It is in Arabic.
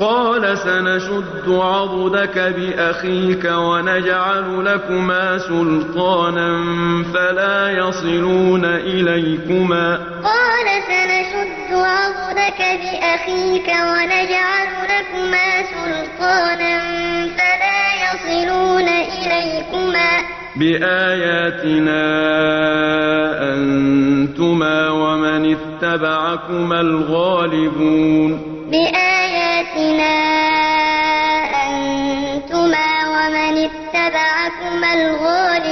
قَالَ سَنَشُدُّ عَضُدَكَ بِأَخِيكَ وَنَجْعَلُ لَكُمَا سُلْطَانًا فَلَا يَصِلُونَ إِلَيْكُمَا ۚ. قَالَ سَنَشُدُّ عَضُدَكَ بِأَخِيكَ وَنَجْعَلُ لَكُمَا سُلْطَانًا فَلَا يَصِلُونَ إِلَيْكُمَا ۚ. بِآيَاتِنَا أَنتُمَا وَمَنِ اتَّبَعَكُمَا الْغَالِبُونَ. اتبعكما الغالب